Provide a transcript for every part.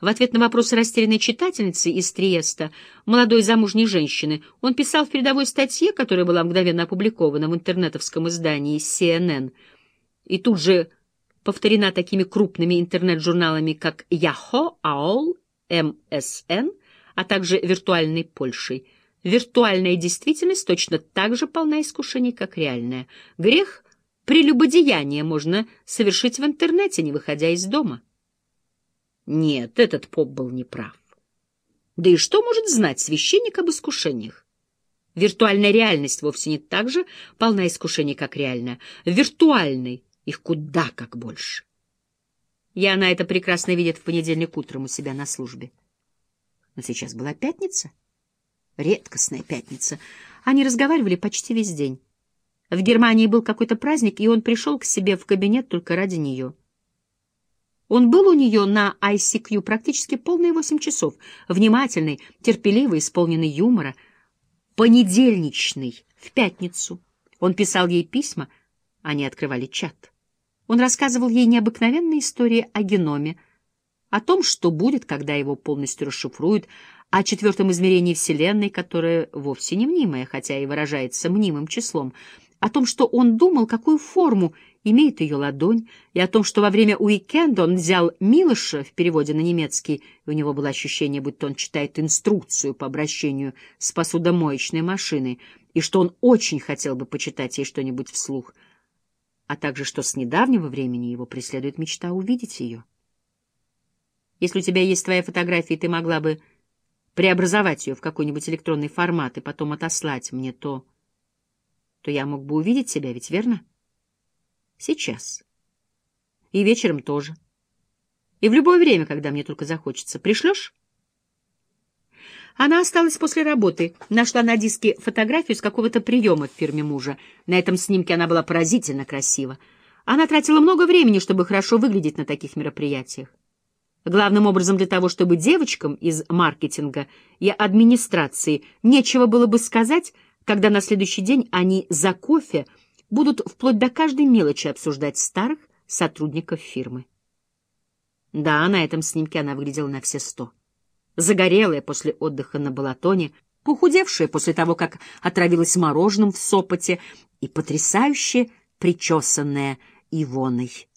В ответ на вопросы растерянной читательницы из Триеста, молодой замужней женщины, он писал в передовой статье, которая была мгновенно опубликована в интернетовском издании CNN, и тут же повторена такими крупными интернет-журналами, как Yahoo, AOL, MSN, а также виртуальной Польшей. Виртуальная действительность точно так же полна искушений, как реальная. Грех прелюбодеяния можно совершить в интернете, не выходя из дома. Нет, этот поп был неправ. Да и что может знать священник об искушениях? Виртуальная реальность вовсе не так же полна искушений, как реальная. Виртуальной их куда как больше. И она это прекрасно видит в понедельник утром у себя на службе. Но сейчас была пятница. Редкостная пятница. Они разговаривали почти весь день. В Германии был какой-то праздник, и он пришел к себе в кабинет только ради нее. Он был у нее на ICQ практически полные восемь часов, внимательный, терпеливый, исполненный юмора, понедельничный, в пятницу. Он писал ей письма, они открывали чат. Он рассказывал ей необыкновенные истории о геноме, о том, что будет, когда его полностью расшифруют, о четвертом измерении Вселенной, которое вовсе не мнимое, хотя и выражается мнимым числом, о том, что он думал, какую форму имеет ее ладонь, и о том, что во время уикенда он взял Милыша в переводе на немецкий, и у него было ощущение, будто он читает инструкцию по обращению с посудомоечной машиной, и что он очень хотел бы почитать ей что-нибудь вслух — а также что с недавнего времени его преследует мечта увидеть ее. Если у тебя есть твоя фотография, и ты могла бы преобразовать ее в какой-нибудь электронный формат и потом отослать мне то, то я мог бы увидеть тебя, ведь верно? Сейчас. И вечером тоже. И в любое время, когда мне только захочется. Пришлешь? Она осталась после работы, нашла на диске фотографию с какого-то приема в фирме мужа. На этом снимке она была поразительно красива. Она тратила много времени, чтобы хорошо выглядеть на таких мероприятиях. Главным образом для того, чтобы девочкам из маркетинга и администрации нечего было бы сказать, когда на следующий день они за кофе будут вплоть до каждой мелочи обсуждать старых сотрудников фирмы. Да, на этом снимке она выглядела на все сто загорелая после отдыха на Балатоне, похудевшая после того, как отравилась мороженым в Сопоте и потрясающе причесанная Ивоной.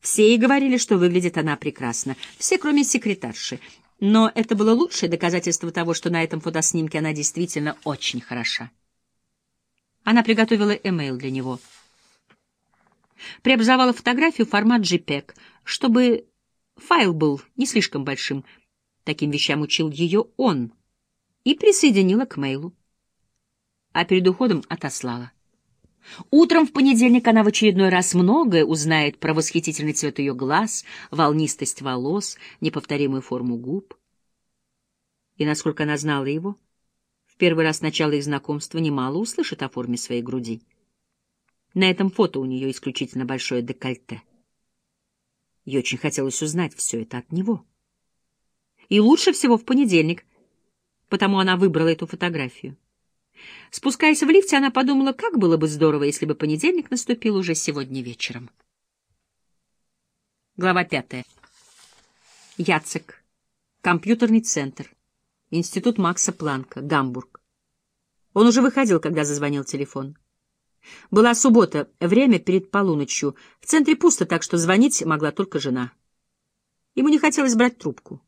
Все и говорили, что выглядит она прекрасно, все, кроме секретарши. Но это было лучшее доказательство того, что на этом фотоснимке она действительно очень хороша. Она приготовила эмейл для него. Преобразовала фотографию в формат JPEG, чтобы файл был не слишком большим — Таким вещам учил ее он. И присоединила к мейлу. А перед уходом отослала. Утром в понедельник она в очередной раз многое узнает про восхитительный цвет ее глаз, волнистость волос, неповторимую форму губ. И насколько она знала его, в первый раз начала их знакомства немало услышит о форме своей груди. На этом фото у нее исключительно большое декольте. Ей очень хотелось узнать все это от него и лучше всего в понедельник, потому она выбрала эту фотографию. Спускаясь в лифте, она подумала, как было бы здорово, если бы понедельник наступил уже сегодня вечером. Глава пятая. Яцек. Компьютерный центр. Институт Макса Планка. Гамбург. Он уже выходил, когда зазвонил телефон. Была суббота, время перед полуночью. В центре пусто, так что звонить могла только жена. Ему не хотелось брать трубку.